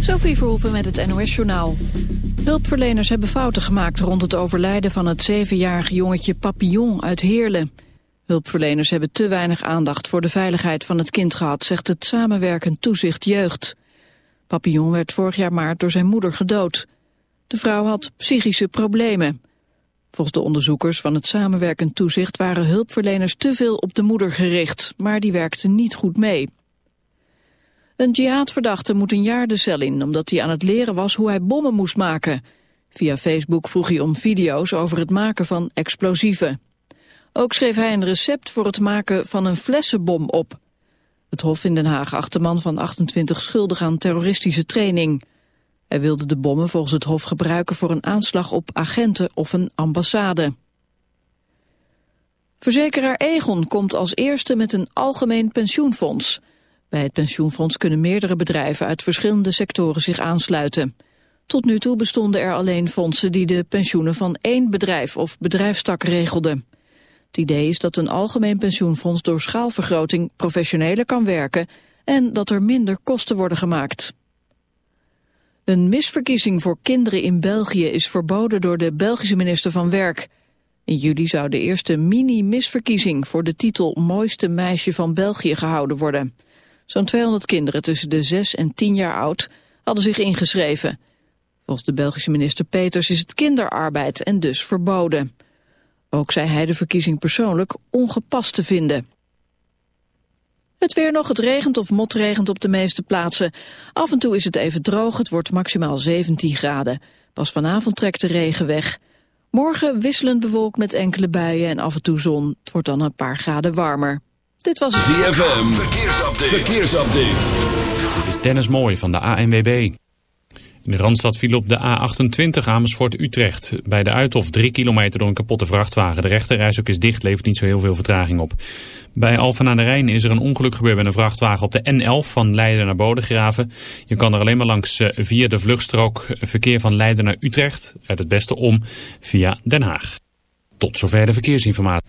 Sophie Verhoeven met het NOS-journaal. Hulpverleners hebben fouten gemaakt rond het overlijden van het zevenjarige jongetje Papillon uit Heerlen. Hulpverleners hebben te weinig aandacht voor de veiligheid van het kind gehad, zegt het samenwerkend toezicht jeugd. Papillon werd vorig jaar maart door zijn moeder gedood. De vrouw had psychische problemen. Volgens de onderzoekers van het samenwerkend toezicht waren hulpverleners te veel op de moeder gericht, maar die werkten niet goed mee. Een jihadverdachte moet een jaar de cel in, omdat hij aan het leren was hoe hij bommen moest maken. Via Facebook vroeg hij om video's over het maken van explosieven. Ook schreef hij een recept voor het maken van een flessenbom op. Het Hof in Den Haag acht de man van 28 schuldig aan terroristische training. Hij wilde de bommen volgens het Hof gebruiken voor een aanslag op agenten of een ambassade. Verzekeraar Egon komt als eerste met een algemeen pensioenfonds. Bij het pensioenfonds kunnen meerdere bedrijven uit verschillende sectoren zich aansluiten. Tot nu toe bestonden er alleen fondsen die de pensioenen van één bedrijf of bedrijfstak regelden. Het idee is dat een algemeen pensioenfonds door schaalvergroting professioneler kan werken en dat er minder kosten worden gemaakt. Een misverkiezing voor kinderen in België is verboden door de Belgische minister van Werk. In juli zou de eerste mini-misverkiezing voor de titel Mooiste meisje van België gehouden worden. Zo'n 200 kinderen tussen de 6 en 10 jaar oud hadden zich ingeschreven. Volgens de Belgische minister Peters is het kinderarbeid en dus verboden. Ook zei hij de verkiezing persoonlijk ongepast te vinden. Het weer nog, het regent of motregent op de meeste plaatsen. Af en toe is het even droog, het wordt maximaal 17 graden. Pas vanavond trekt de regen weg. Morgen wisselend bewolkt met enkele buien en af en toe zon. Het wordt dan een paar graden warmer. Dit was het ZFM, verkeersupdate. verkeersupdate. Dit is Dennis Mooij van de ANWB. In de Randstad viel op de A28 Amersfoort-Utrecht. Bij de Uithof 3 kilometer door een kapotte vrachtwagen. De rechterreis ook is dicht, levert niet zo heel veel vertraging op. Bij Alphen aan de Rijn is er een ongeluk gebeurd met een vrachtwagen op de N11 van Leiden naar Bodegraven. Je kan er alleen maar langs eh, via de vluchtstrook verkeer van Leiden naar Utrecht. Uit het beste om via Den Haag. Tot zover de verkeersinformatie.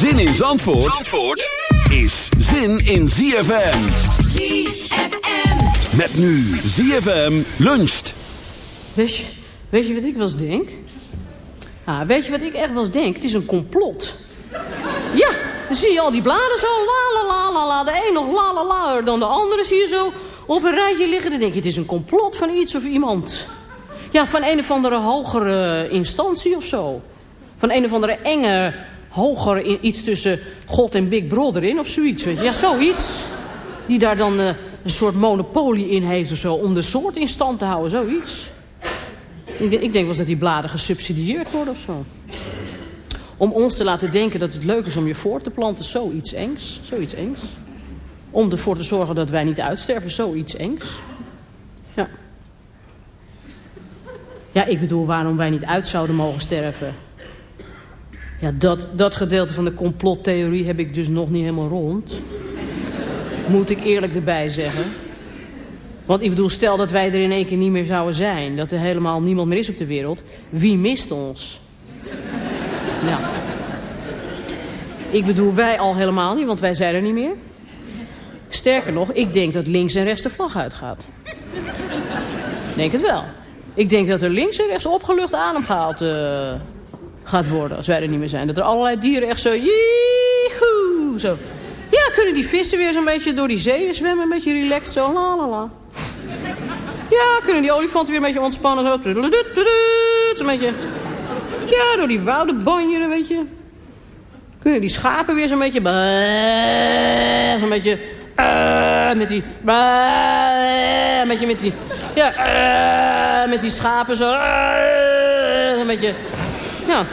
Zin in Zandvoort, Zandvoort is zin in ZFM. ZFM. Met nu ZFM luncht. Weet je, weet je wat ik wel eens denk? Ah, weet je wat ik echt wel eens denk? Het is een complot. Ja, dan zie je al die bladen zo, la la la la la. De een nog la la la dan de andere zie je zo op een rijtje liggen. Dan denk je, het is een complot van iets of iemand. Ja, van een of andere hogere instantie of zo. Van een of andere enge, hogere, in- iets tussen God en Big Brother in of zoiets. Ja, zoiets. Die daar dan eh, een soort monopolie in heeft of zo. Om de soort in stand te houden, zoiets. Ik, ik denk wel eens dat die bladen gesubsidieerd worden of zo. Om ons te laten denken dat het leuk is om je voor te planten, zoiets engs. Zoiets engs. Om ervoor te zorgen dat wij niet uitsterven, zoiets engs. Ja. Ja, ik bedoel, waarom wij niet uit zouden mogen sterven. Ja, dat, dat gedeelte van de complottheorie heb ik dus nog niet helemaal rond. Moet ik eerlijk erbij zeggen. Want ik bedoel, stel dat wij er in één keer niet meer zouden zijn. Dat er helemaal niemand meer is op de wereld. Wie mist ons? Nou. Ik bedoel, wij al helemaal niet, want wij zijn er niet meer. Sterker nog, ik denk dat links en rechts de vlag uitgaat. Ik denk het wel. Ik denk dat er links en rechts opgelucht adem gehaald eh, gaat worden als wij er niet meer zijn. Dat er allerlei dieren echt zo... Yeehoe, zo. Ja, kunnen die vissen weer zo'n beetje door die zeeën zwemmen. Een beetje relaxed, zo la la la. Ja, kunnen die olifanten weer een beetje ontspannen. Zo. Een beetje... Ja, door die wouden banjeren, weet je. Kunnen die schapen weer zo'n beetje... Zo'n beetje... met die... Een beetje met die... Ja, met die schapen zo... Een beetje... Ja.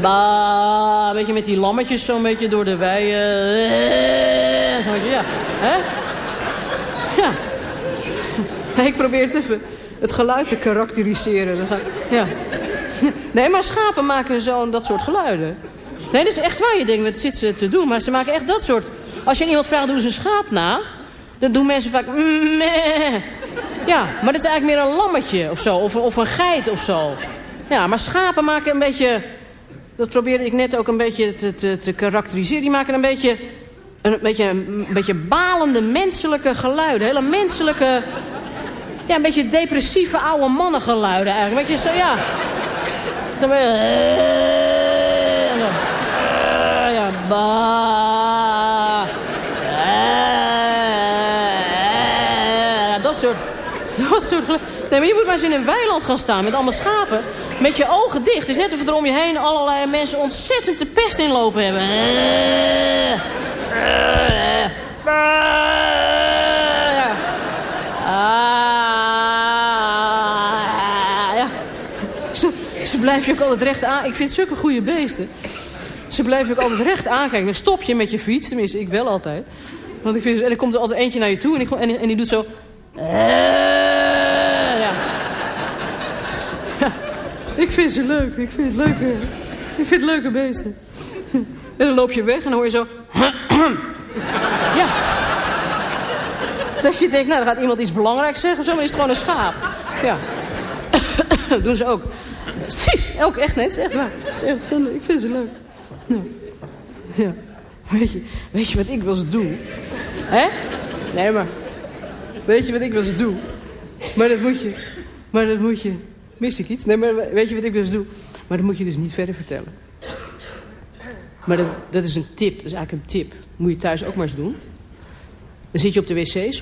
Ba, een beetje met die lammetjes zo'n beetje door de wei. eh, beetje, ja. Hè? Ja. Ik probeer het even het geluid te karakteriseren. Ja. Nee, maar schapen maken zo'n dat soort geluiden. Nee, dat is echt waar. Je denkt, wat zit ze te doen? Maar ze maken echt dat soort... Als je iemand vraagt, doen ze een schaap na... dan doen mensen vaak... meh. Ja, maar dat is eigenlijk meer een lammetje of zo. Of, of een geit of zo. Ja, maar schapen maken een beetje... Dat probeerde ik net ook een beetje te, te, te karakteriseren. Die maken een beetje... Een beetje, een beetje balende menselijke geluiden. Hele menselijke... Ja, een beetje depressieve oude mannengeluiden eigenlijk. Weet je, zo ja... Dan ben je... dan- eh, Ja, ba... eh, Dat soort... Dat soort Nee, maar je moet maar eens in een weiland gaan staan met allemaal schapen. Met je ogen dicht. Het is net of er om je heen allerlei mensen ontzettend de pest inlopen hebben. Ja. Ze, ze blijven je ook altijd recht aan. Ik vind zulke goede beesten. Ze blijven je ook altijd recht aankijken. Dan stop je met je fiets. Tenminste, ik wel altijd. Want ik vind, en er komt er altijd eentje naar je toe. En, ik, en die doet zo... Eh, ja. ja. Ik vind ze leuk. Ik vind het leuke, ik vind het leuke beesten. En dan loop je weg en dan hoor je zo... ja. Dat je denkt, nou, dan gaat iemand iets belangrijks zeggen. of Zo, maar is het gewoon een schaap. Ja. Dat doen ze ook. Ook echt, is echt waar. Het is echt zo leuk. Ik vind ze leuk. Nou. Ja. Weet je, weet je wat ik wel eens doe? Hè? Nee, maar... Weet je wat ik wel eens doe? Maar dat moet je... Maar dat moet je... Mis ik iets? Nee, maar weet je wat ik eens doe? Maar dat moet je dus niet verder vertellen. Maar dat, is een tip. Dat is eigenlijk een tip. Moet je thuis ook maar eens doen. Dan zit je op de wc, s.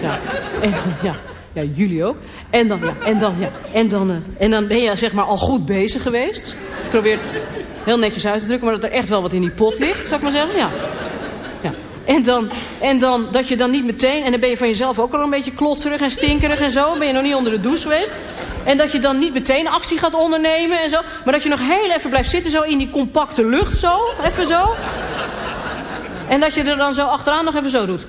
Ja. En, ja. Ja, jullie ook. En dan, ja, en dan, ja. En dan, eh, en dan ben je zeg maar al goed bezig geweest. Ik probeer het heel netjes uit te drukken, maar dat er echt wel wat in die pot ligt, zou ik maar zeggen. Ja. ja. En, dan, en dan dat je dan niet meteen, en dan ben je van jezelf ook al een beetje klotserig en stinkerig en zo. Ben je nog niet onder de douche geweest. En dat je dan niet meteen actie gaat ondernemen en zo. Maar dat je nog heel even blijft zitten zo in die compacte lucht zo. Even zo. En dat je er dan zo achteraan nog even zo doet.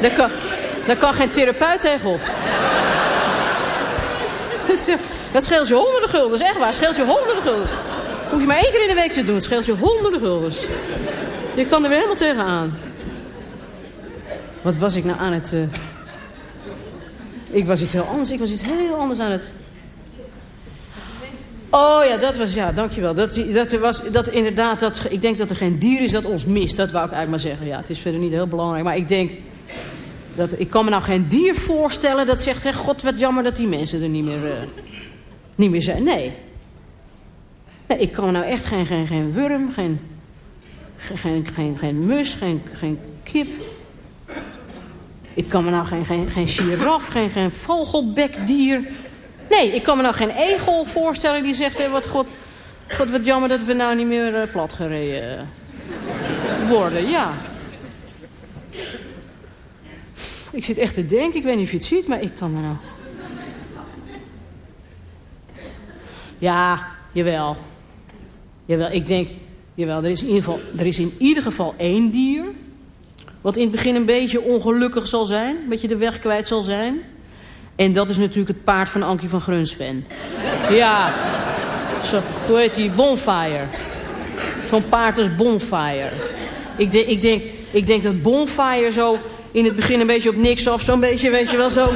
Daar kan, daar kan geen therapeut tegenop. Dat scheelt je honderden gulden. Echt waar. Scheelt je honderden gulden. Hoef je maar één keer in de week te doen. Scheelt je honderden guldens. Je kan er weer helemaal tegenaan. Wat was ik nou aan het... eh, Ik was iets heel anders. Ik was iets heel anders aan het... Oh ja, dat was... Ja, dankjewel. Dat, dat, was, dat inderdaad... Dat, ik denk dat er geen dier is dat ons mist. Dat wou ik eigenlijk maar zeggen. Ja, het is verder niet heel belangrijk. Maar ik denk... Dat, ik kan me nou geen dier voorstellen dat zegt... Hè, God, wat jammer dat die mensen er niet meer, eh, niet meer zijn. Nee. Ik kan nou echt geen, geen, geen worm, geen, geen, geen, geen, mus, geen, geen kip... Ik kan me nou geen, geen, geen giraf, geen, geen vogelbekdier... Nee, ik kan me nou geen egel voorstellen die zegt... Wat God, God, wat jammer dat we nou niet meer eh, platgereden eh, worden. Ja. Ik zit echt te denken, ik weet niet of je het ziet, maar ik kan me nou... Ja, jawel. Jawel, ik denk... Jawel, er is in ieder geval, er is in ieder geval één dier... wat in het begin een beetje ongelukkig zal zijn. Een beetje de weg kwijt zal zijn. En dat is natuurlijk het paard van Ankie van Grunsven. Ja, hoe heet die? Bonfire. Zo'n paard als Bonfire. Ik, ik, denk, ik denk dat Bonfire zo in het begin een beetje op niks af. Zo'n beetje, weet je wel, zo...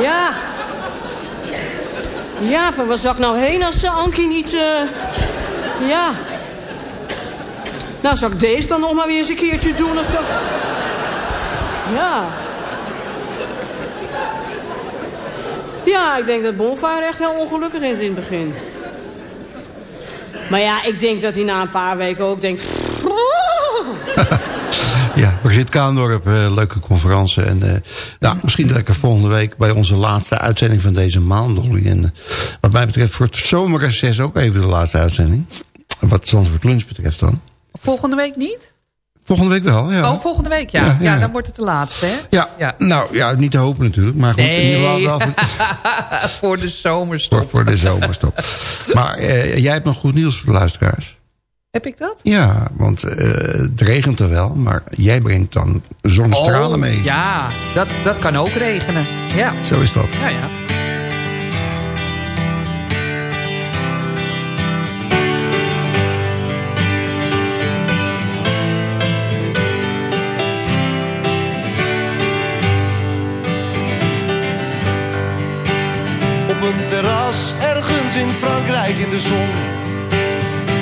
Ja. Ja, van waar zou ik nou heen als uh, Ankie niet... eh, Ja. Nou, zou ik deze dan nog maar weer eens een keertje doen of zo? Ja. Ja, ik denk dat Bonfire echt heel ongelukkig is in het begin. Maar ja, ik denk dat hij na een paar weken ook denkt... Ja, Brigitte Kaandorp, eh, leuke conferentie. En eh, nou, misschien lekker volgende week bij onze laatste uitzending van deze maand. Dolly. En eh, wat mij betreft voor het zomerreces ook even de laatste uitzending. Wat Zandvoort Lunch betreft dan. Volgende week niet? Volgende week wel, ja. Oh, volgende week, ja. Ja, Ja, ja. dan wordt het de laatste, hè? Ja, Ja. nou ja, niet te hopen natuurlijk. Maar goed, in ieder geval Nee, wel voor, voor de zomerstop. voor, voor de zomerstop. maar eh, jij hebt nog goed nieuws voor de luisteraars. Heb ik dat? Ja, want eh, het regent er wel, maar jij brengt dan zonnestralen Oh, mee. Ja, dat, dat kan ook regenen. Ja, Zo is dat. ja, ja. Op een terras ergens in Frankrijk in de zon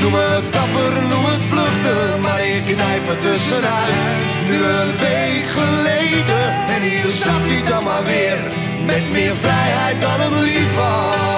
Noem het dapper, noem het vluchten, maar ik knijp het tussenuit. Nu een week geleden, en hier zat hij dan maar weer. Met meer vrijheid dan hem lief was.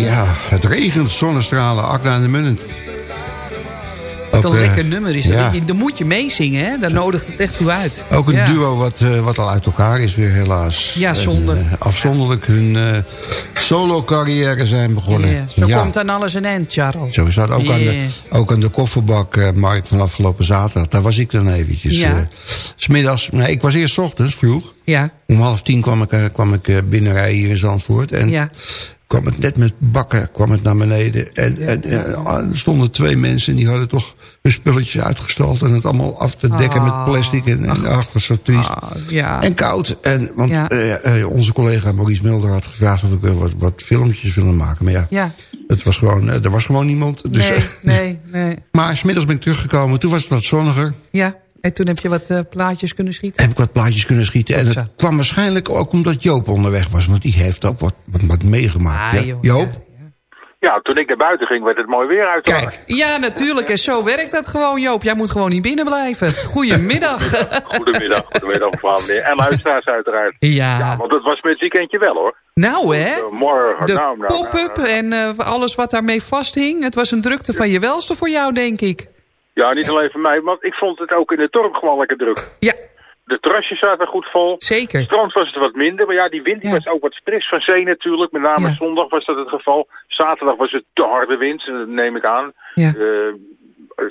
Ja, het regent, zonnestralen, Akda en de Munnend. Wat een eh, lekker nummer is ja. Dan moet je meezingen, hè? Dan nodigt het echt toe uit. Ook een Ja. duo wat, eh, wat al uit elkaar is weer helaas. Ja, En, eh, afzonderlijk hun eh, solo carrière zijn begonnen. Zo komt dan alles een eind, Charles. Zo is dat ook, aan de, ook aan de kofferbakmarkt van afgelopen zaterdag. Daar was ik dan eventjes. Ja. eh, 's middags, nee, ik was eerst 's ochtends vroeg. Ja, Om half tien kwam ik, kwam ik binnenrijden hier in Zandvoort. En ja. Kwam het net met bakken kwam het naar beneden. En, en er stonden twee mensen die hadden toch hun spulletjes uitgestald... en het allemaal af te dekken met plastic en, en achter zo triest. Ah, ja. En koud. En, want Ja. eh, eh, onze collega Maurice Mulder had gevraagd... of ik eh, wat, wat filmpjes wilde maken. Maar ja, Ja, het was gewoon, er was gewoon niemand. Dus, nee, nee, nee. maar smiddags ben ik teruggekomen. Toen was het wat zonniger. Ja, en toen heb je wat eh, plaatjes kunnen schieten. Heb ik wat plaatjes kunnen schieten. En het kwam waarschijnlijk ook omdat Joop onderweg was. Want die heeft ook wat, wat, wat meegemaakt. Ah, Ja, joh, Joop? Ja, toen ik naar buiten ging, werd het mooi weer uit. Kijk, Ja, natuurlijk. En zo werkt dat gewoon, Joop. Jij moet gewoon niet binnen blijven. Goedemiddag. Goedemiddag, goedemiddag mevrouw meneer. En luisteraars uiteraard. Ja, ja. want het was met het weekendje wel hoor. Nou, hè? Morgen, De nou, nou, pop-up nou, nou. en eh, alles wat daarmee vasthing. Het was een drukte van je welste voor jou, denk ik. Ja, niet alleen voor mij, want ik vond het ook in het dorp gewoon lekker druk. Ja, De terrasjes zaten goed vol. zeker. Strand was het wat minder, maar ja, die wind die Ja. was ook wat fris van zee natuurlijk. Met name Ja. zondag was dat het geval. Zaterdag was het te harde wind, dat neem ik aan. Ja. Eh,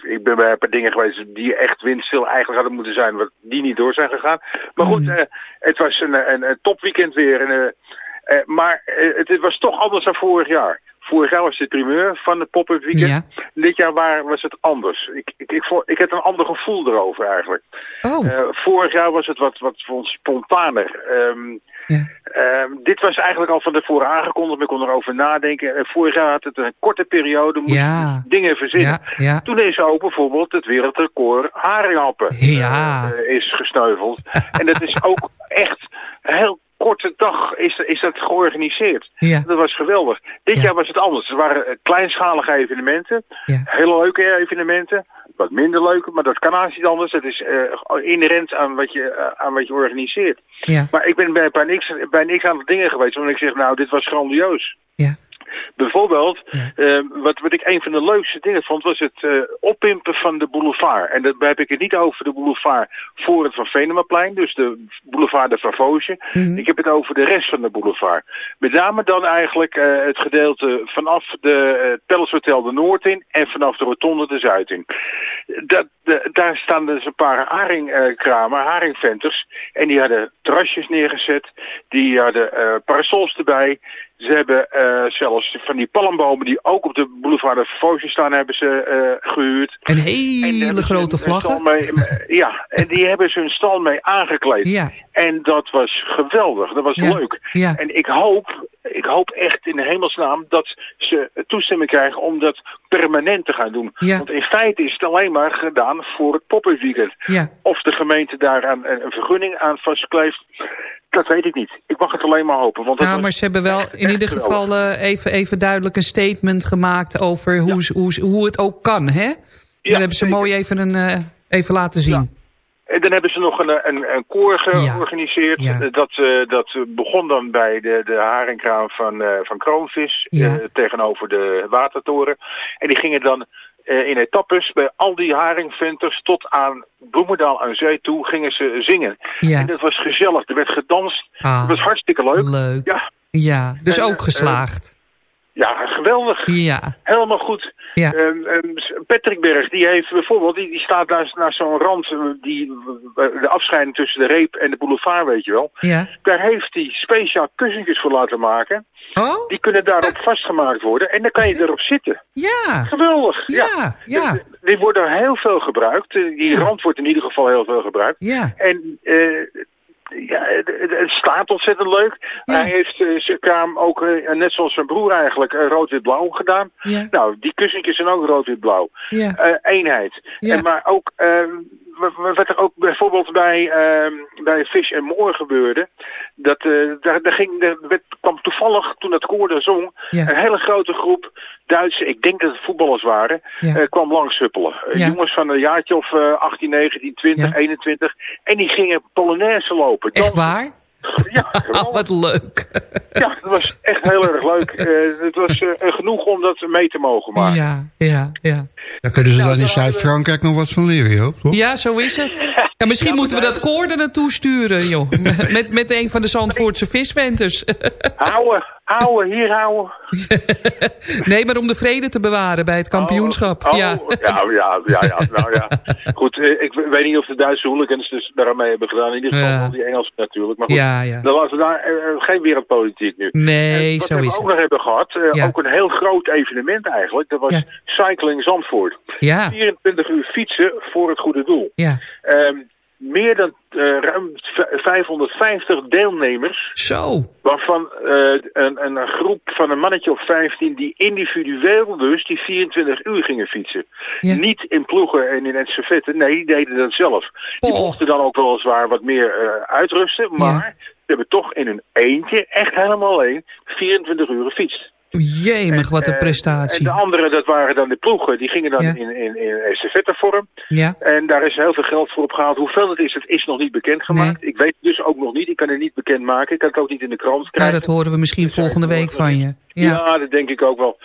ik ben bij een paar dingen geweest die echt windstil eigenlijk hadden moeten zijn, wat die niet door zijn gegaan. Maar goed, Mm. eh, het was een, een, een topweekend weer. En, eh, maar het, het was toch anders dan vorig jaar. Vorig jaar was het primeur van het pop-up weekend. Ja. Dit jaar was het anders. Ik, ik, ik, ik had een ander gevoel erover eigenlijk. Oh, Eh, vorig jaar was het wat, wat spontaner. Ehm, Ja. ehm, dit was eigenlijk al van tevoren aangekondigd, maar ik kon erover nadenken. Eh, vorig jaar had het een korte periode, moest Ja. dingen verzinnen. Toen is ook bijvoorbeeld het wereldrecord haringhappen Ja. eh, is gesneuveld. en dat is ook echt heel korte dag is, is dat georganiseerd. Ja. Dat was geweldig. Dit Ja. jaar was het anders. Er waren eh, kleinschalige evenementen. Ja. Hele leuke evenementen. Wat minder leuke, maar dat kan niet anders. Het is eh, inherent aan wat, je, eh, aan wat je organiseert. Ja. Maar ik ben bij, bij, niks, bij niks aan dingen geweest. Want ik zeg, nou, dit was grandioos. Ja. Bijvoorbeeld, Ja. eh, wat, wat ik een van de leukste dingen vond, was het eh, oppimpen van de boulevard. En daarbij heb ik het niet over de boulevard voor het Van Venemaplein, dus de boulevard de Favosje. Mhm. Ik heb het over de rest van de boulevard. Met name dan eigenlijk eh, het gedeelte vanaf de uh, Palace Hotel de Noord in en vanaf de Rotonde de Zuid in. Dat, de- daar staan dus een paar haringkramen, haringventers. En die hadden terrasjes neergezet. Die hadden eh, parasols erbij. Ze hebben eh, zelfs van die palmbomen die ook op de boulevard de staan, hebben ze eh, gehuurd. En En daar hele grote een- een vlaggen. mee- ja, en die hebben ze hun stal mee aangekleed. Ja. En dat was geweldig, dat was Ja. leuk. Ja. En ik hoop, ik hoop echt in de hemelsnaam dat ze toestemming krijgen om dat permanent te gaan doen. Ja. Want in feite is het alleen maar gedaan voor het pop-up weekend. Ja. Of de gemeente daar een, een vergunning aan vastkleeft, dat weet ik niet. Ik mag het alleen maar hopen. Want Nou, maar ze hebben wel in ieder geval eh, even, even duidelijk een statement gemaakt over hoe, hoe, hoe het ook kan, hè? Dat hebben ze zeker. mooi even, een, eh, even laten zien. En dan hebben ze nog een, een, een koor georganiseerd. Ja. Eh, Dat, eh, dat begon dan bij de, de haringkraam van, eh, van Kroonvis Ja. eh, tegenover de watertoren. En die gingen dan eh, in etappes bij al die haringventers tot aan Bloemendaal aan zee toe gingen ze zingen. Ja. En dat was gezellig. Er werd gedanst. Ah, Het was hartstikke leuk. leuk. Ja, Ja, dus En, ook eh, geslaagd. Ja, geweldig. Ja, Helemaal goed. Ja. Ehm, Patrick Berg, die heeft bijvoorbeeld, die, die staat naast, naast zo'n rand, eh, die, eh, de afscheiding tussen de reep en de boulevard, weet je wel. ja. Daar heeft hij speciaal kussentjes voor laten maken. Oh, Die kunnen daarop vastgemaakt worden en dan kan je erop zitten. ja. Geweldig. Ja, ja. Die- Die worden heel veel gebruikt. Eh, Die rand wordt in ieder geval heel veel gebruikt. Ja, En eh, ja, het, staat ontzettend leuk. Ja. Hij heeft eh, zijn kraam ook, eh, net zoals zijn broer eigenlijk, eh, rood-wit-blauw gedaan. ja, Nou, die kussentjes zijn ook rood-wit-blauw. ja. Eenheid. En maar ook, ehm, wat er ook bijvoorbeeld bij, ehm bij Fish en Moor gebeurde, dat, eh, daar, daar ging, er werd, kwam toevallig, toen dat koor daar zong, Ja. een hele grote groep Duitse, ik denk dat het voetballers waren, Ja. eh, kwam langs huppelen. Eh, Ja. Jongens van een jaartje of eh 18, 19, 20, Ja. 21. En die gingen Polonaise lopen. Echt waar? Ja, geweldig. Oh, wat leuk. ja, dat was echt heel erg leuk. Eh, het was eh, genoeg om dat mee te mogen maken. Ja, ja, ja. Daar kunnen ze Nou, dan in dan we- Zuid-Frankrijk nog wat van leren, toch? Ja, zo is het. Ja, misschien moeten we dat koor er naartoe sturen, joh. met, met een van de Zandvoortse visventers. Houden, houden, hier houden. nee, maar om de vrede te bewaren bij het kampioenschap. Oh, ja. ja, ja, ja, ja, nou ja. Goed, eh, ik weet niet of de Duitse hooligans dus daarmee hebben gedaan. In ieder geval Ja. die Engelsen natuurlijk. Maar goed, Ja, ja. dan laten we daar eh, eh, geen wereldpolitiek nu. Nee, Wat zo we is ook het. nog hebben gehad, eh, ook een heel groot evenement eigenlijk. Dat was. Cycling Zandvoort. Ja. 24 uur fietsen voor het goede doel. Ja. Ehm, meer dan eh, ruim v- 550 deelnemers. Zo. Waarvan eh, een, een groep van een mannetje of 15 die individueel dus die 24 uur gingen fietsen. Ja. Niet in ploegen en in estafetten, nee, die deden dat zelf. Die Oh. mochten dan ook weliswaar wat meer eh, uitrusten, maar ze hebben toch in hun eentje, echt helemaal alleen, 24 uur gefietst. Jemig, wat een En prestatie. de anderen, dat waren dan de ploegen, die gingen dan Ja. in, in, in estafettevorm. Ja. En daar is heel veel geld voor opgehaald. Hoeveel het is, dat is nog niet bekendgemaakt. Ik weet het dus ook nog niet. Ik kan het niet bekendmaken. Ik kan het ook niet in de krant Nou, krijgen. dat horen we misschien volgende week van je. Ja. Ja. dat denk ik ook wel.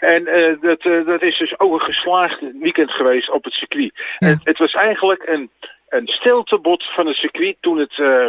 En eh, dat, eh, dat is dus ook een geslaagd weekend geweest op het circuit. Het, het was eigenlijk een, een stiltebod van het circuit toen het... eh,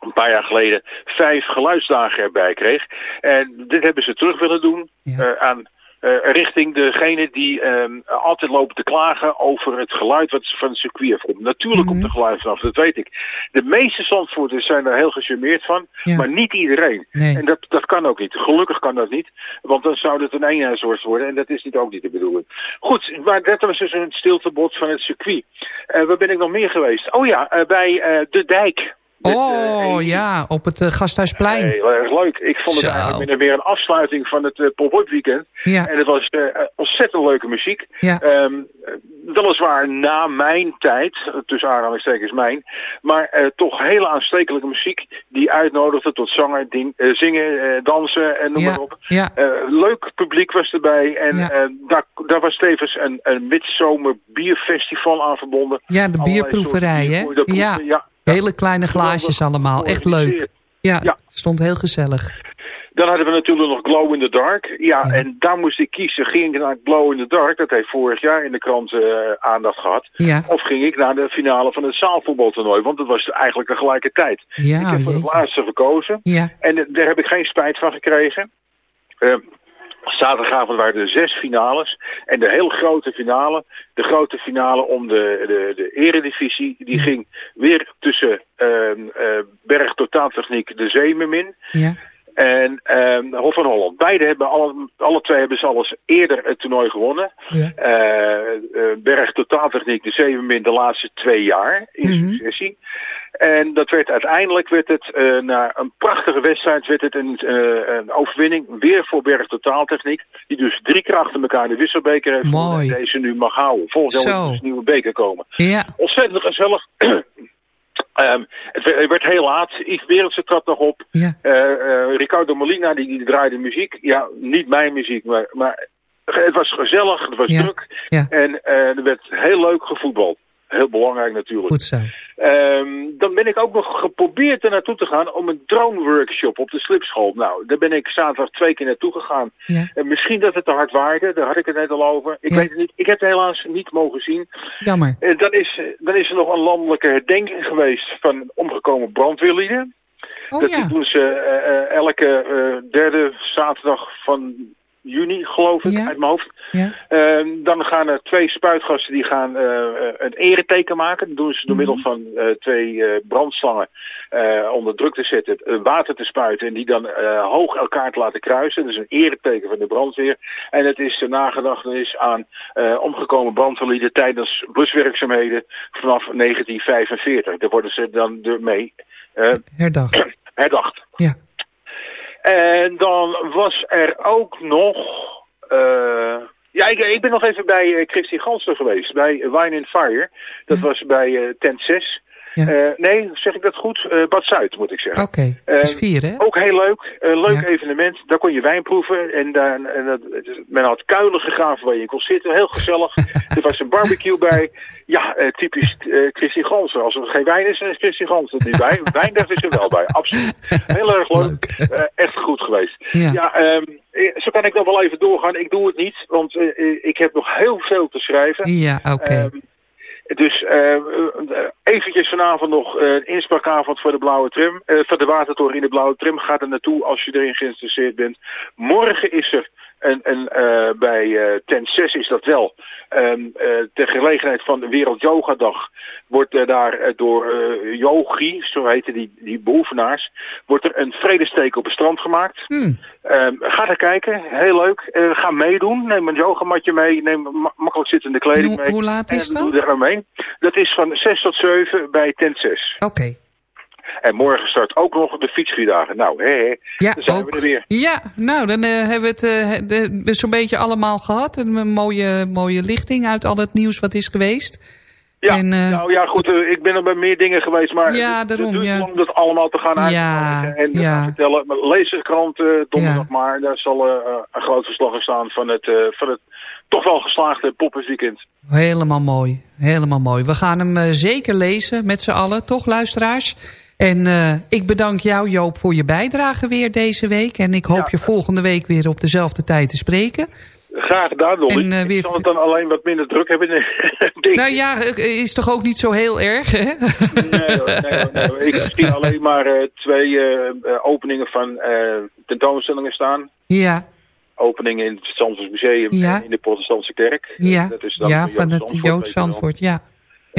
een paar jaar geleden vijf geluidsdagen erbij kreeg. En dit hebben ze terug willen doen eh, aan eh, richting degene die ehm, altijd lopen te klagen over het geluid wat van het circuit afkomt. Natuurlijk Mhm. komt er geluid vanaf, dat weet ik. De meeste Zandvoorters zijn daar heel gecharmeerd van, Ja. maar niet iedereen. Nee. En dat, dat kan ook niet. Gelukkig kan dat niet, want dan zou het een eenheidsworst worden en dat is niet ook niet de bedoeling. Goed, maar dat was dus een stiltebod van het circuit. Eh, waar ben ik nog meer geweest? Oh ja, bij De Dijk. Oh, ja, op het eh, Gasthuisplein. Heel erg leuk. Ik vond het Zo. eigenlijk meer een afsluiting van het eh, pop-up weekend. Ja. En het was eh, ontzettend leuke muziek. Ja. Eh, weliswaar na mijn tijd, eh, tussen aanhalingstekens mijn, maar eh, toch hele aanstekelijke muziek die uitnodigde tot zanger, ding- eh, zingen, eh, dansen en noem Ja, maar op. ja. Eh, leuk publiek was erbij en eh, daar, daar was tevens een, een midzomer bierfestival aan verbonden. Ja, de bierproeverij, hè? Ja. Hele kleine glaasjes allemaal. Echt leuk. Ja, stond heel gezellig. Dan hadden we natuurlijk nog Glow in the Dark. Ja, en daar moest ik kiezen. Ging ik naar Glow in the Dark, dat heeft vorig jaar in de krant eh, aandacht gehad. Ja. Of ging ik naar de finale van het zaalvoetbaltoernooi, want dat was eigenlijk tegelijkertijd. Ja, ik heb voor het laatste gekozen. Ja. En eh, daar heb ik geen spijt van gekregen. Eh, zaterdagavond waren er zes finales. En de hele grote finale, de grote finale om de, de, de eredivisie, die ging weer tussen ehm eh, Berg Totaaltechniek de Zeemermin Ja. En ehm Hof van Holland. Beide hebben, alle, alle twee hebben ze al eens eerder het toernooi gewonnen. Ja. Eh, eh, Berg Totaaltechniek, de Zeemermin, de laatste twee jaar in Mhm. successie. En dat werd uiteindelijk werd het eh, na een prachtige wedstrijd werd het een, een overwinning weer voor Berg Totaaltechniek. Die dus drie keer achter elkaar de wisselbeker heeft Mooi. en deze nu mag houden. Volgend jaar Zo. moet dus een nieuwe beker komen. Ja. Ontzettend gezellig. Ehm, het, werd, heel laat. Yves Berendsen trad nog op. Ja. Eh, eh, Ricardo Molina die, die draaide muziek. Ja, niet mijn muziek, maar, maar het was gezellig, het was Ja. druk. Ja. En eh, er werd heel leuk gevoetbald. Heel belangrijk natuurlijk. Goed zo. Ehm, dan ben ik ook nog geprobeerd er naartoe te gaan om een drone workshop op de slipschool. Nou, daar ben ik zaterdag twee keer naartoe gegaan. Ja. En misschien dat het te hard waarde, daar had ik het net al over. Ik Ja. weet het niet. Ik heb het helaas niet mogen zien. Jammer. Eh, dan, is, dan is er nog een landelijke herdenking geweest van omgekomen brandweerlieden. Oh dat ja. doen ze eh, eh, elke derde zaterdag van juni, geloof ik, Ja. uit mijn hoofd. Ja. Ehm, dan gaan er twee spuitgasten die gaan eh, eh, een ereteken maken. Dat doen ze door Mhm. middel van eh, twee brandslangen onder druk te zetten, water te spuiten en die dan hoog elkaar te laten kruisen. Dat is een ereteken van de brandweer. En het is de nagedachtenis aan omgekomen brandweerlieden tijdens bluswerkzaamheden vanaf 1945. Daar worden ze dan mee Herdacht. herdacht. Ja. En dan was er ook nog... eh, ja, ik, ik ben nog even bij eh Christy Ganster geweest, bij Wine and Fire. Dat was bij eh, tent 6. Ja. Eh, nee, zeg ik dat goed? Eh, Bad Zuid, moet ik zeggen. Oké. Eh, Dat is vier, hè? Ook heel leuk. Leuk Ja. evenement. Daar kon je wijn proeven. En, daar, en dat, men had kuilen gegraven waar je kon zitten. Heel gezellig. er was een barbecue bij. Ja, eh, typisch eh Christy Gansen. Als er geen wijn is, dan is Christy Gansen er niet bij. Wijndag is er wel bij. Absoluut. Heel erg leuk. Eh, echt goed geweest. Ja. Ja, ehm, eh, zo kan ik nog wel even doorgaan. Ik doe het niet, want eh, eh, ik heb nog heel veel te schrijven. Ja, oké. Ehm, Dus eh, eventjes vanavond nog eh, een inspraakavond voor de Blauwe Tram. eh voor de Watertoren in de Blauwe Tram. Ga er naartoe als je erin geïnteresseerd bent. Morgen is er een, een, eh, bij eh, tent 6 is dat wel. Eh, ter gelegenheid van de Wereld Yoga Dag wordt er daar door yogi, zo heten die, die beoefenaars, wordt er een vredesteek op het strand gemaakt. Hmm. Ehm, ga er kijken, heel leuk. Ga meedoen, neem een yogamatje mee, neem ma- makkelijk zittende kleding mee. hoe laat is en dat? Doe er mee. Dat is van 6 tot 7 bij tent 6. Oké. En morgen start ook nog de fietsvierdagen. Nou, hè, hè. Ja, dan zijn ook. we er weer. Ja, nou, dan eh, hebben we het eh, zo'n beetje allemaal gehad. Een, mooie, mooie lichting uit al het nieuws wat is geweest. Ja, En, eh, nou ja, goed, ik ben er bij meer dingen geweest, maar Ja, het- daarom, het duurt ja. lang om dat allemaal te gaan Ja, uitleggen en te gaan vertellen. Maar lees de krant donderdag maar, daar zal een groot verslag in staan van het, van het toch wel geslaagde poppersweekend. Helemaal mooi, helemaal mooi. We gaan hem zeker lezen met z'n allen, toch luisteraars? En eh, ik bedank jou Joop voor je bijdrage weer deze week. En ik hoop je volgende week weer op dezelfde tijd te spreken. Graag gedaan, Dolly. En, eh, weer- Ik zal het dan alleen wat minder druk hebben. Nou ja, is toch ook niet zo heel erg, hè? Nee, hoor, nee, hoor, nee, hoor. Ik zie alleen maar eh, twee openingen van tentoonstellingen staan. Ja, Openingen in het Zandvoorts Museum Ja. en in de Protestantse Kerk. ja, Dat is dan ja van het wel. Zandvoort, ja.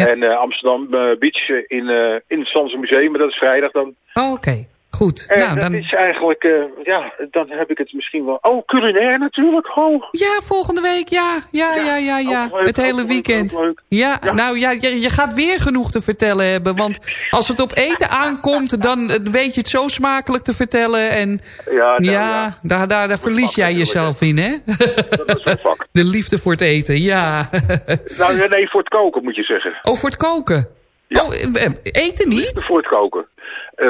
En eh, Amsterdam eh, Beach eh, in, in het Zandse Museum, maar dat is vrijdag dan. Oh, Oké, goed. En nou, dat dan... is eigenlijk, eh, ja, dan heb ik het misschien wel... Oh, culinair natuurlijk, oh. Ja, volgende week, ja, ja, ja, ja, ja. leuk, het hele leuk, weekend. leuk. Ja, nou ja, je, je gaat weer genoeg te vertellen hebben. Want als het op eten aankomt, dan eh, weet je het zo smakelijk te vertellen. En Ja, nou, ja, daar, daar, daar verlies jij jezelf in, hè? Dat is een vak. De liefde voor het eten, ja. nou, nee, voor het koken moet je zeggen. Oh, voor het koken. Oh, eh, eten niet? Voor het koken. Eh,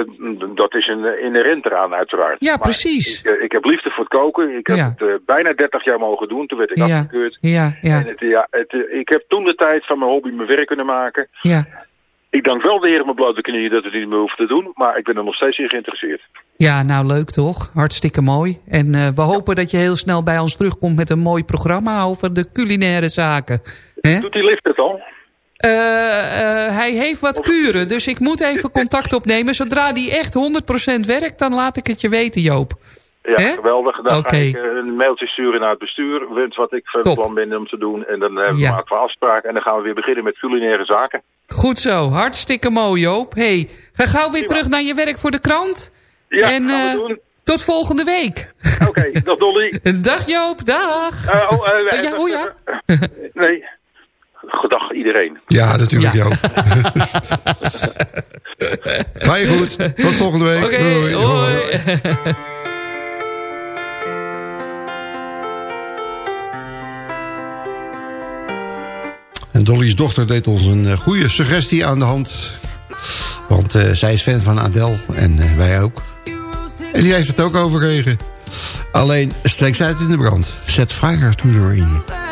dat is een inherent eraan uiteraard. Ja, Maar precies. Ik, eh, ik heb liefde voor het koken. Ik heb Ja. het eh, bijna 30 jaar mogen doen. Toen werd ik Ja, afgekeurd. ja, ja, En het, ja, het, ik heb toen de tijd van mijn hobby mijn werk kunnen maken. ja. Ik dank wel de heer op mijn blote knieën dat we het niet meer hoeven te doen. Maar ik ben er nog steeds in geïnteresseerd. Ja, nou leuk toch? Hartstikke mooi. En we hopen dat je heel snel bij ons terugkomt met een mooi programma over de culinaire zaken. Doet die lift het al? Eh, eh, hij heeft wat kuren, dus ik moet even contact opnemen. Zodra die echt 100% werkt, dan laat ik het je weten, Joop. Ja, geweldig. Dan ga ik eh, een mailtje sturen naar het bestuur. Wens wat ik van plan ben om te doen. En dan hebben we Ja. maken we afspraken. En dan gaan we weer beginnen met culinaire zaken. Goed zo, hartstikke mooi, Joop. hey, ga gauw weer terug naar je werk voor de krant. Ja, en, gaan we doen. Tot volgende week. Oké, dag Dolly. Dag Joop, dag. Eh, oh, ja, oh ja. Nee. Gedag iedereen. Ja, natuurlijk, Ja. Joop. Ga je goed. Tot volgende week. Doei. hoi. En Dolly's dochter deed ons een eh, goede suggestie aan de hand. Want eh, zij is fan van Adele en eh, wij ook. En die heeft het ook overgekregen. Alleen steekt zij het in de brand. Set fire to the rain.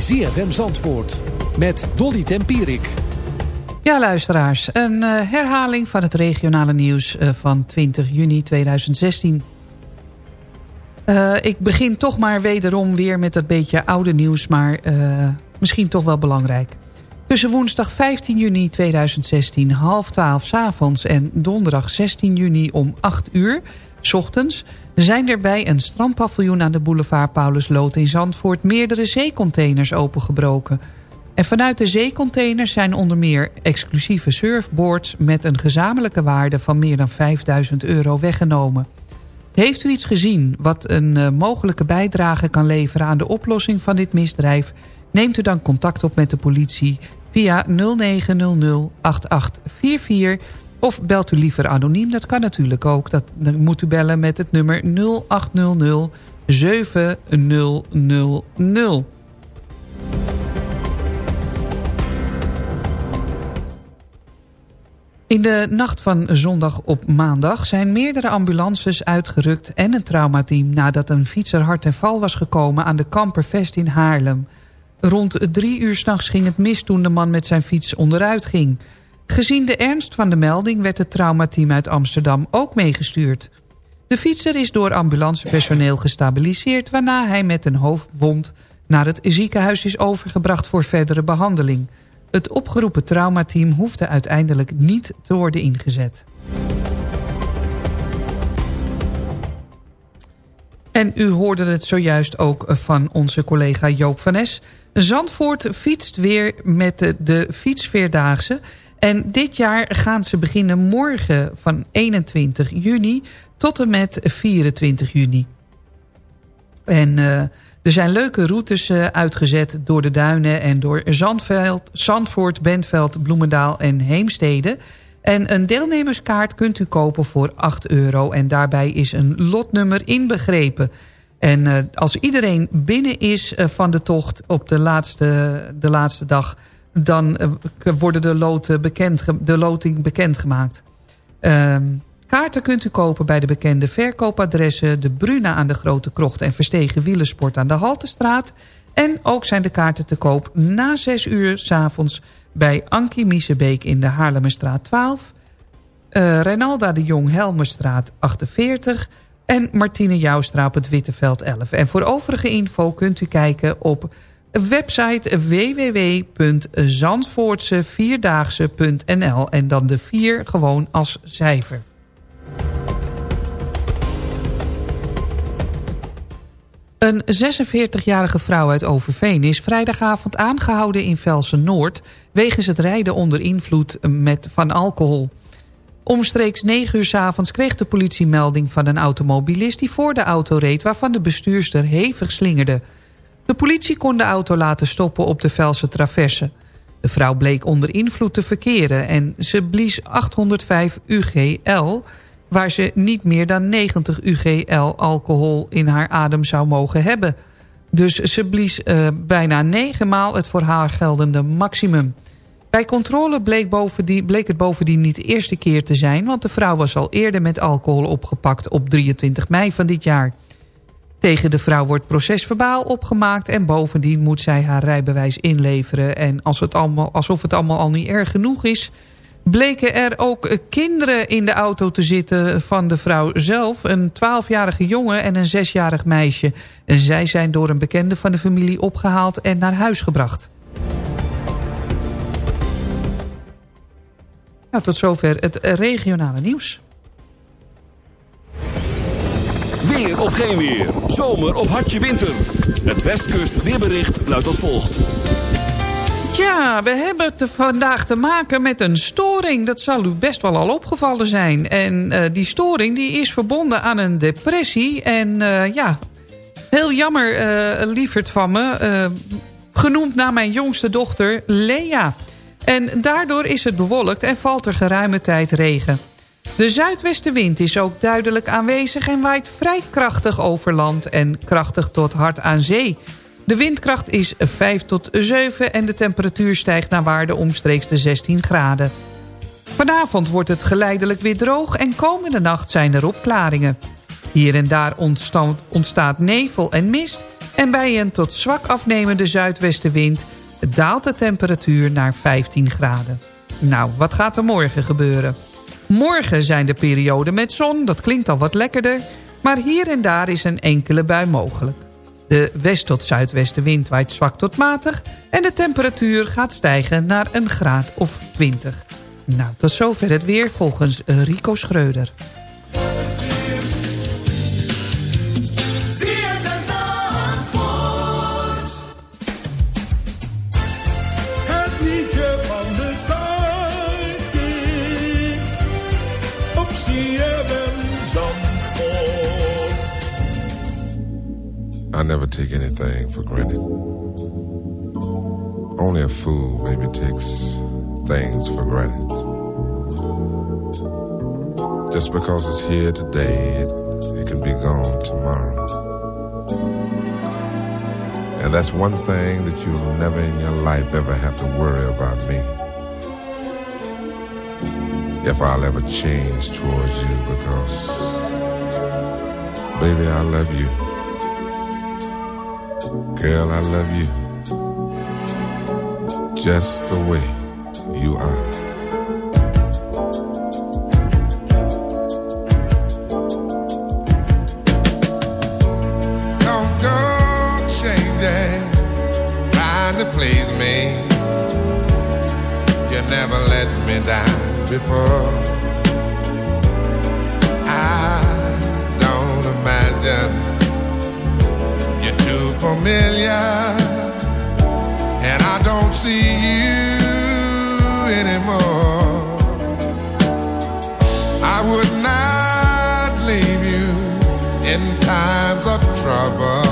ZFM Zandvoort met Dolly Tempierik. Ja, luisteraars. Een uh, herhaling van het regionale nieuws uh, van 20 juni 2016. Uh, ik begin toch maar wederom weer met dat beetje oude nieuws... maar misschien toch wel belangrijk. Tussen woensdag 15 juni 2016, half 12 s avonds... en donderdag 16 juni om 8 uur, ochtends... zijn er bij een strandpaviljoen aan de boulevard Paulusloot in Zandvoort... meerdere zeecontainers opengebroken... En vanuit de zeecontainers zijn onder meer exclusieve surfboards... met een gezamenlijke waarde van meer dan 5000 euro weggenomen. Heeft u iets gezien wat een uh, mogelijke bijdrage kan leveren... aan de oplossing van dit misdrijf... neemt u dan contact op met de politie via 0900 8844... of belt u liever anoniem, dat kan natuurlijk ook. Dat, dan moet u bellen met het nummer 0800 7000. In de nacht van zondag op maandag zijn meerdere ambulances uitgerukt en een traumateam nadat een fietser hard en val was gekomen aan de Kampervest in Haarlem. Rond drie uur s'nachts ging het mis toen de man met zijn fiets onderuit ging. Gezien de ernst van de melding werd het traumateam uit Amsterdam ook meegestuurd. De fietser is door ambulancepersoneel gestabiliseerd... waarna hij met een hoofdwond naar het ziekenhuis is overgebracht voor verdere behandeling... Het opgeroepen traumateam hoefde uiteindelijk niet te worden ingezet. En u hoorde het zojuist ook van onze collega Joop van Es. Zandvoort fietst weer met de, de fietsveerdaagse. En dit jaar gaan ze beginnen morgen van 21 juni tot en met 24 juni. En... Uh, er zijn leuke routes uh, uitgezet door de duinen en door Zandveld, Zandvoort, Bentveld, Bloemendaal en Heemstede. En een deelnemerskaart kunt u kopen voor 8 euro en daarbij is een lotnummer inbegrepen. En uh, als iedereen binnen is van de tocht op de laatste, de laatste dag... dan worden de, loten bekend, de loting bekendgemaakt. Uh, Kaarten kunt u kopen bij de bekende verkoopadressen... de Bruna aan de Grote Krocht en Verstegen Wielersport aan de Haltestraat. En ook zijn de kaarten te koop na 6 uur s'avonds... bij Ankie Miesebeek in de Haarlemmerstraat 12... Uh, Renalda de Jong Helmerstraat 48 en Martine Jouwstra op het Witteveld 11. En voor overige info kunt u kijken op website www.zandvoortsevierdaagse.nl en dan de 4 gewoon als cijfer. Een 46-jarige vrouw uit Overveen is vrijdagavond aangehouden in Velsen-Noord... wegens het rijden onder invloed met, van alcohol. Omstreeks 9 uur s avonds kreeg de politie melding van een automobilist... die voor de auto reed waarvan de bestuurster hevig slingerde. De politie kon de auto laten stoppen op de Velse Traverse. De vrouw bleek onder invloed te verkeren en ze blies 805 UGL waar ze niet meer dan 90 UGL alcohol in haar adem zou mogen hebben. Dus ze blies uh, bijna negen maal het voor haar geldende maximum. Bij controle bleek, bovendien, bleek het bovendien niet de eerste keer te zijn... want de vrouw was al eerder met alcohol opgepakt op 23 mei van dit jaar. Tegen de vrouw wordt procesverbaal opgemaakt... en bovendien moet zij haar rijbewijs inleveren. En als het allemaal, alsof het allemaal al niet erg genoeg is bleken er ook kinderen in de auto te zitten van de vrouw zelf. Een 12-jarige jongen en een 6-jarig meisje. Zij zijn door een bekende van de familie opgehaald en naar huis gebracht. Nou, tot zover het regionale nieuws. Weer of geen weer, zomer of hartje winter. Het Westkust weerbericht luidt als volgt. Ja, we hebben het vandaag te maken met een storing. Dat zal u best wel al opgevallen zijn. En uh, die storing die is verbonden aan een depressie. En uh, ja, heel jammer, uh, lieverd van me. genoemd naar mijn jongste dochter, Lea. En daardoor is het bewolkt en valt er geruime tijd regen. De zuidwestenwind is ook duidelijk aanwezig en waait vrij krachtig over land... en krachtig tot hard aan zee... De windkracht is 5 tot 7 en de temperatuur stijgt naar waarde omstreeks de 16 graden. Vanavond wordt het geleidelijk weer droog en komende nacht zijn er opklaringen. Hier en daar ontstaat nevel en mist En bij een tot zwak afnemende zuidwestenwind daalt de temperatuur naar 15 graden. Nou, wat gaat er morgen gebeuren? Morgen zijn de perioden met zon, dat klinkt al wat lekkerder... maar hier en daar is een enkele bui mogelijk. De west- tot zuidwestenwind waait zwak tot matig... en de temperatuur gaat stijgen naar een graad of 20. Nou, tot zover het weer volgens Rico Schreuder. I never take anything for granted. Only a fool maybe takes things for granted. Just because it's here today, it, it can be gone tomorrow. And that's one thing that you'll never in your life ever have to worry about me. If I'll ever change towards you because, baby, I love you. Girl, I love you just the way you are. Don't go changing, trying to please me. You never let me down before. Familiar, and I don't see you anymore. I would not leave you in times of trouble.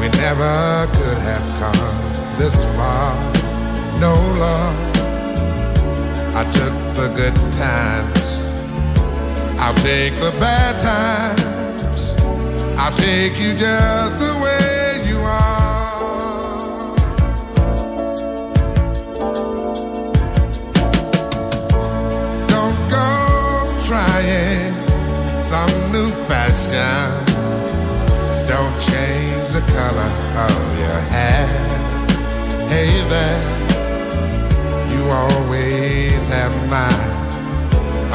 We never could have come this far. No love. I took the good times. I'll take the bad times. I'll take you just some new fashion. Don't change the color of your hair. Hey there, you always have my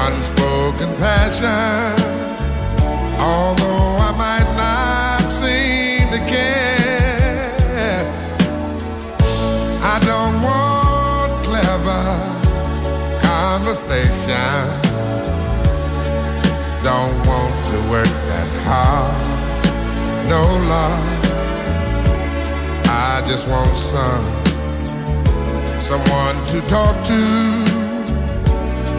unspoken passion. Although I might not seem to care, I don't want clever conversation. Don't want to work that hard. No love. I just want some someone to talk to.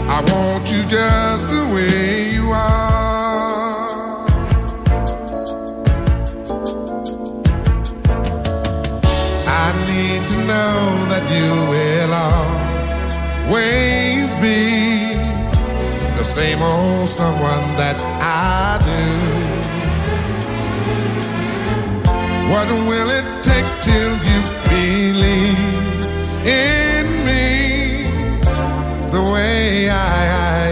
I want you just the way you are. I need to know that you will always be same old someone that I do. What will it take till you believe in me the way I, I,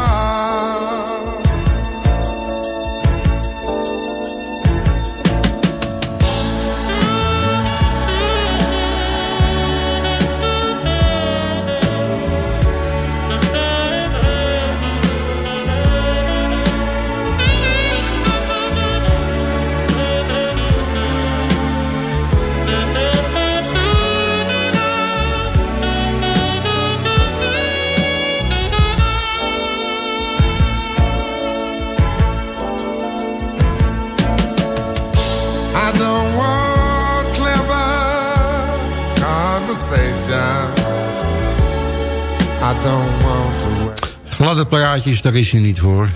Plaatjes, daar is hij niet voor.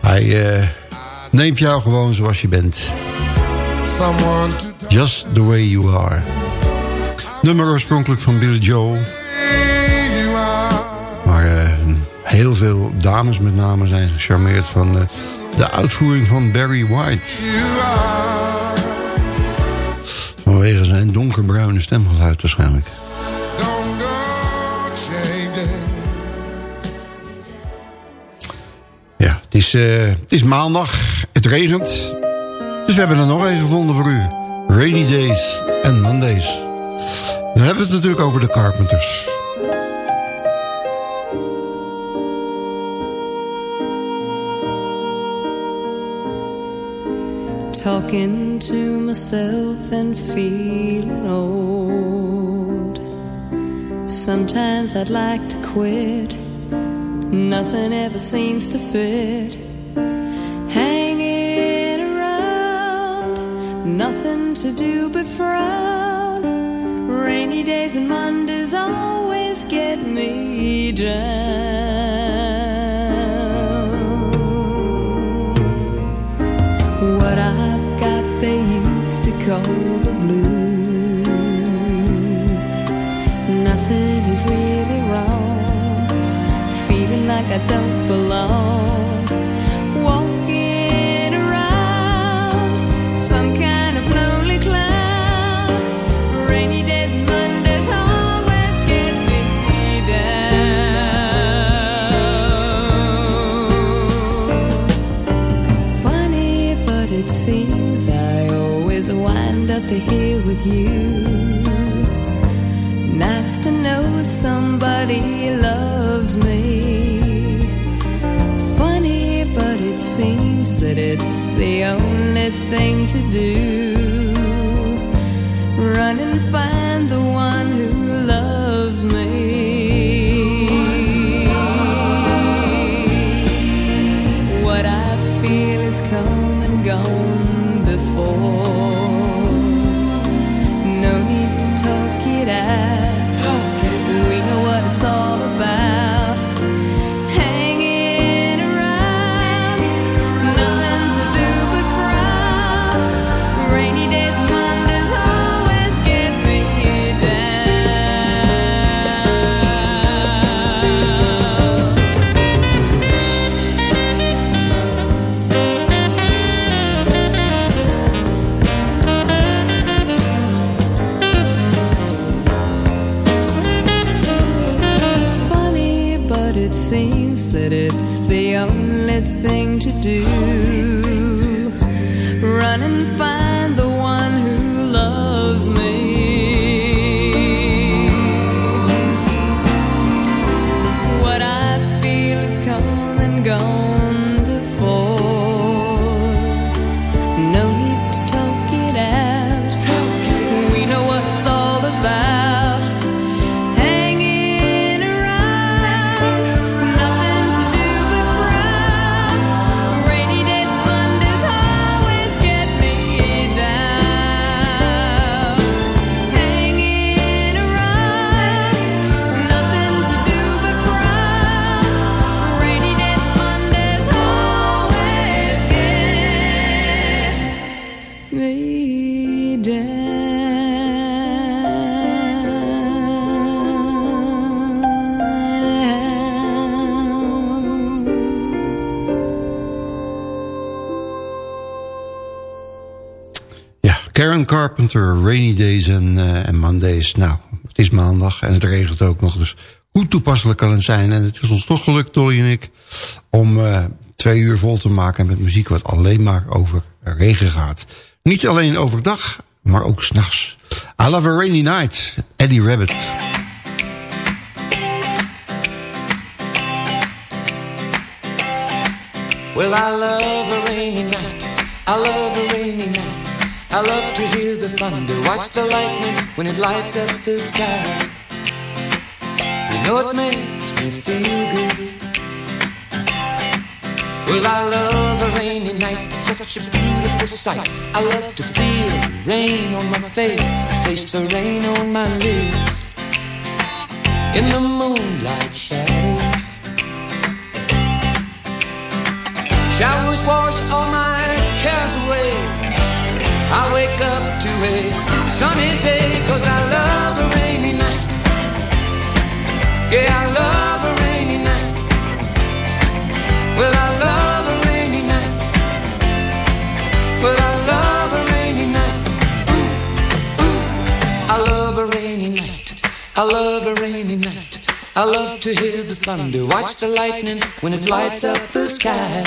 Hij eh, neemt jou gewoon zoals je bent. Just the way you are. Nummer oorspronkelijk van Billy Joel. Maar eh, heel veel dames met name zijn gecharmeerd van eh, de uitvoering van Barry White. Vanwege zijn donkerbruine stemgeluid waarschijnlijk. Het is, eh, is maandag, het regent. Dus we hebben er nog een gevonden voor u. Rainy Days en Mondays. Dan hebben we het natuurlijk over de Carpenters. Talking to myself and feeling old. Sometimes I'd like to quit. Nothing ever seems to fit. Hanging around, nothing to do but frown. Rainy days and Mondays always get me down. What I've got they used to call the blues. Like I don't belong. Walking around some kind of lonely cloud. Rainy days and Mondays always get me down. Funny, but it seems I always wind up here with you. Nice to know somebody loves me. It seems that it's the only thing to do. Run and find the one who loves me. What I feel is come Karen Carpenter, Rainy Days en, en Mondays. Nou, het is maandag en het regent ook nog. Dus hoe toepasselijk kan het zijn? En het is ons toch gelukt, Dolly en ik... om eh, twee uur vol te maken met muziek... wat alleen maar over regen gaat. Niet alleen overdag, maar ook s'nachts. I Love a Rainy Night, Eddie Rabbit. Well, I love a rainy night. I love a rainy night. I love to hear the thunder, watch the lightning when it lights up the sky. You know it makes me feel good. Well, I love a rainy night, it's such a beautiful sight. I love to feel the rain on my face, taste the rain on my lips. In the moonlight shadows, showers wash all my cares. I wake up to a sunny day cause I love a rainy night. Yeah, I love a rainy night. Well, I love a rainy night. Well, I love a rainy night. Ooh, ooh. I love a rainy night. I love a rainy night. I love to hear the thunder, watch the lightning when it lights up the sky.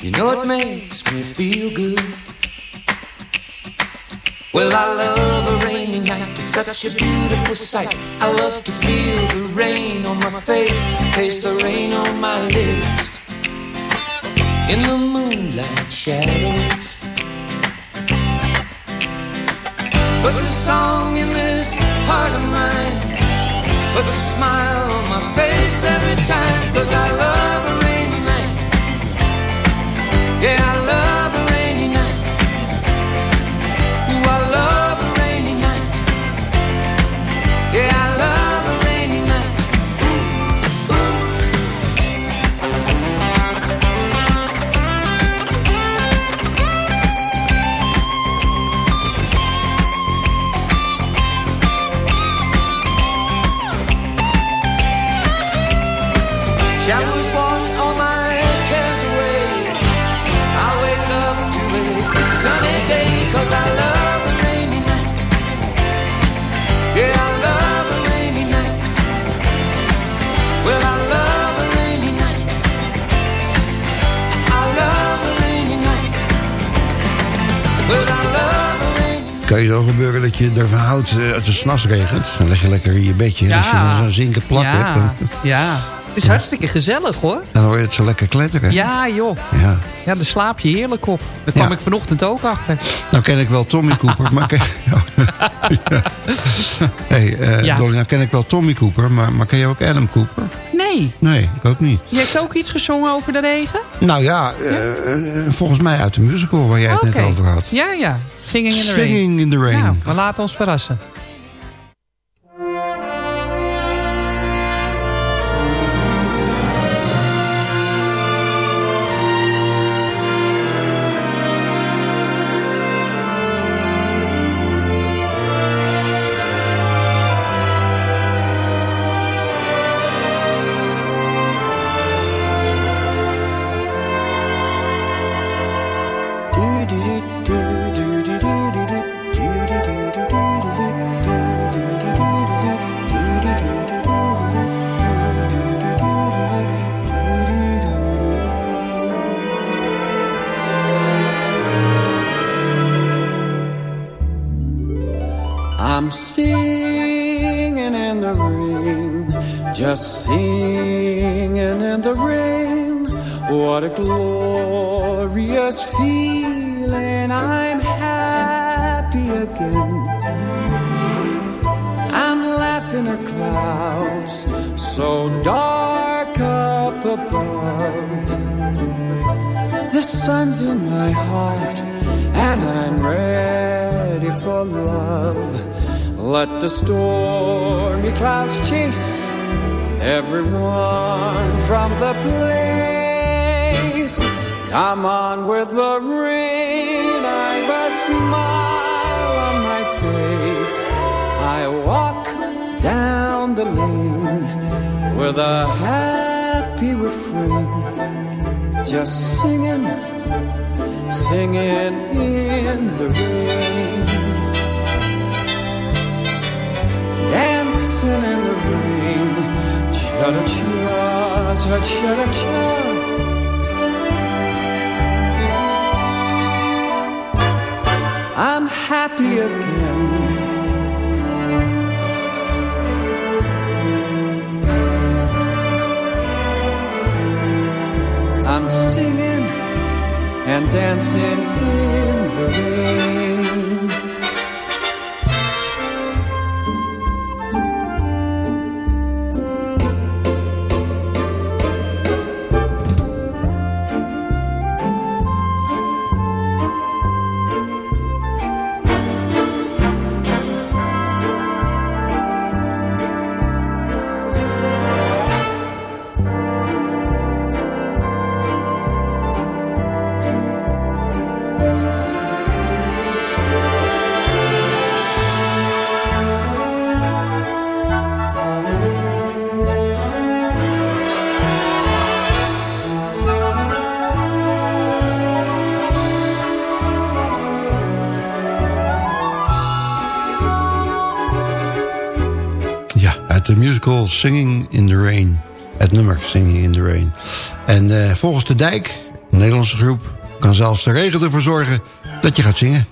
You know it makes me feel good. Well, I love a rainy night. It's such a beautiful sight. I love to feel the rain on my face, taste the rain on my lips. In the moonlight shadows. Puts a song in this heart of mine. Puts a smile on my face every time. Cause I love Kan je zo gebeuren dat je ervan houdt eh, als het s'nachts regent? Dan leg je lekker in je bedje. En als je dan zo'n zinken plak ja, hebt, dan, ja. Het is hartstikke gezellig hoor. dan hoor je het zo lekker kletteren. Ja joh. Ja. Ja, daar slaap je heerlijk op. Daar kwam ik vanochtend ook achter. Nou ken ik wel Tommy Cooper, maar ken, ja. hey, eh. Dolly, nou ken ik wel Tommy Cooper, maar, maar ken je ook Adam Cooper? Nee. Nee, ik ook niet. Je hebt ook iets gezongen over de regen? Nou ja, eh, eh, volgens mij uit de musical waar jij het net over had. Ja, ja. Singing in the Rain. Singing in the Rain. Nou, we laten ons verrassen. The stormy clouds chase everyone from the place. Come on with the rain, I've a smile on my face. I walk down the lane with a happy refrain, just singing, singing in the rain. Dancing in the rain, cha cha cha cha cha cha. I'm happy again. I'm singing and dancing in the rain. Nummer, Singing in the Rain. En eh, volgens de Dijk, een Nederlandse groep... kan zelfs de regen ervoor zorgen dat je gaat zingen.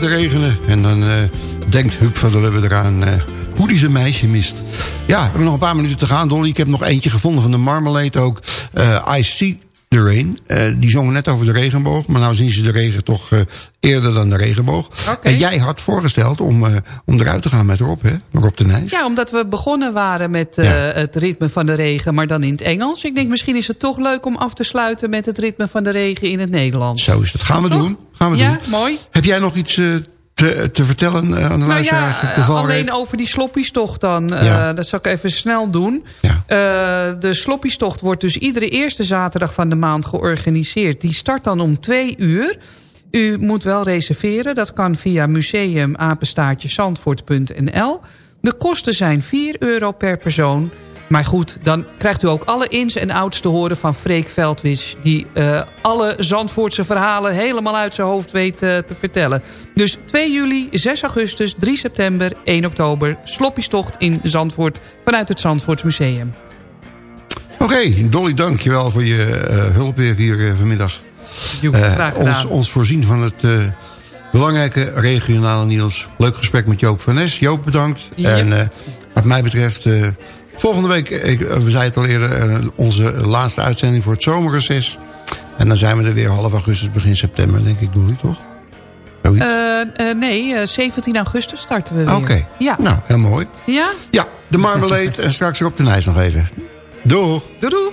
Maar te regenen. En dan eh, denkt Huub van der Lubbe eraan eh, hoe die zijn meisje mist. Ja, we hebben nog een paar minuten te gaan, Dolly. Ik heb nog eentje gevonden van de Marmalade ook. Eh, I See the Rain. Die zongen net over de regenboog. Maar nou zien ze de regen toch eerder dan de regenboog. En jij had voorgesteld om, om eruit te gaan met Rob, hè? Rob de Nijs. Ja, omdat we begonnen waren met het ritme van de regen, maar dan in het Engels. Ik denk misschien is het toch leuk om af te sluiten met het ritme van de regen in het Nederlands. Zo is het. Gaan we doen. Gaan we Ja, doen. mooi. Heb jij nog iets eh, te, te vertellen eh, aan de Nou ja, alleen over die sloppiestocht dan. eh, Ja. dat zal ik even snel doen. Ja. De sloppiestocht wordt dus iedere eerste zaterdag van de maand georganiseerd. Die start dan om twee uur. U moet wel reserveren. Dat kan via museumapenstaartjeszandvoort.nl. De kosten zijn 4 euro per persoon. Maar goed, dan krijgt u ook alle ins en outs te horen van Freek Veldwis... die eh, alle Zandvoortse verhalen helemaal uit zijn hoofd weet eh, te vertellen. Dus 2 juli, 6 augustus, 3 september, 1 oktober... sloppiestocht in Zandvoort vanuit het Zandvoorts Museum. Oké, Dolly, dank je wel voor je eh, hulp weer hier vanmiddag. Jo, graag gedaan. ons, ons voorzien van het belangrijke regionale nieuws. Leuk gesprek met Joop van Nes. Joop, bedankt. En wat mij betreft, volgende week, ik, eh, we zeiden het al eerder... eh, onze laatste uitzending voor het zomerreces. En dan zijn we er weer half augustus, begin september, denk ik, Dolly, toch? Zoiets? Eh, eh, nee, eh, 17 augustus starten we weer. Oké, Ja. nou, heel mooi. Ja? Ja, de Marmalade en straks op de Nijs nog even. Doeg! Doei doei.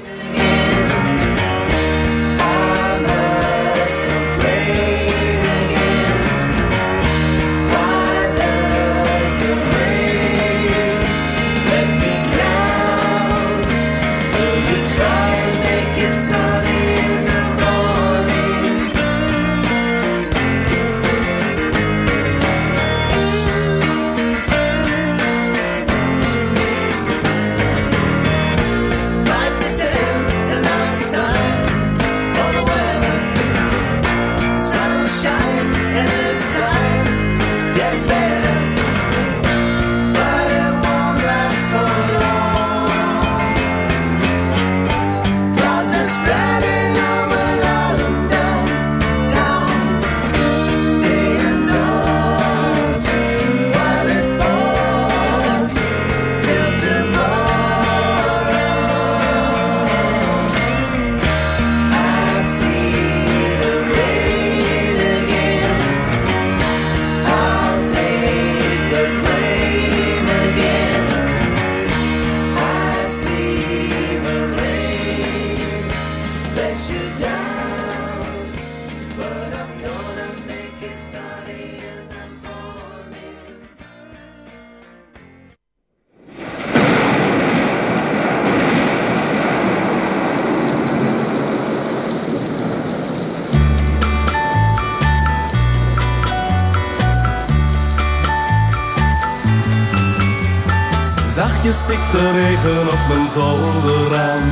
Zolderraam.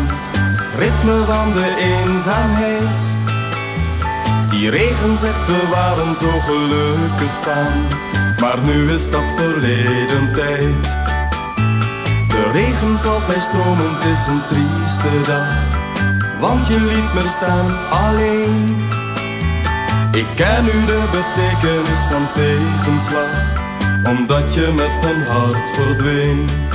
Het ritme van de eenzaamheid. Die regen zegt we waren zo gelukkig samen. Maar nu is dat verleden tijd. De regen valt bij stromen, is een trieste dag. Want je liet me staan alleen. Ik ken nu de betekenis van tegenslag, omdat je met mijn hart verdween.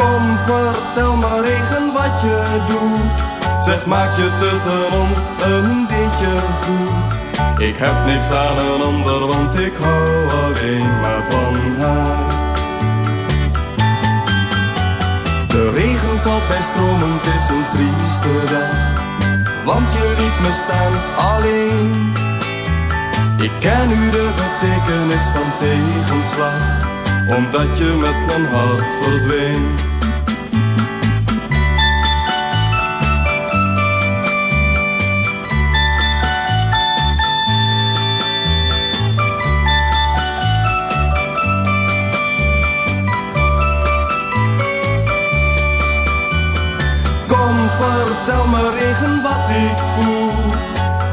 Kom, vertel me regen wat je doet. Zeg, maak je tussen ons een beetje goed. Ik heb niks aan een ander, want ik hou alleen maar van haar. De regen valt bij stromen, het is een trieste dag. Want je liet me staan alleen. Ik ken nu de betekenis van tegenslag, omdat je met mijn hart verdween. Kom, vertel me regen wat ik voel.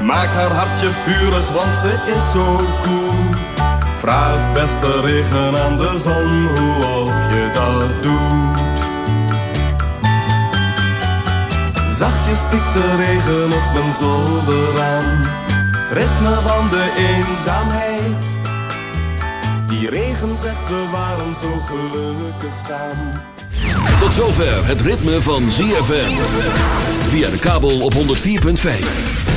Maak haar hartje vurig, want ze is zo cool. Vraag beste regen aan de zon hoe of je dat doet. Zachtjes stikt de regen op mijn zolderraam. Het ritme van de eenzaamheid. Die regen zegt we waren zo gelukkig samen. Tot zover het ritme van ZFM. Via de kabel op 104.5.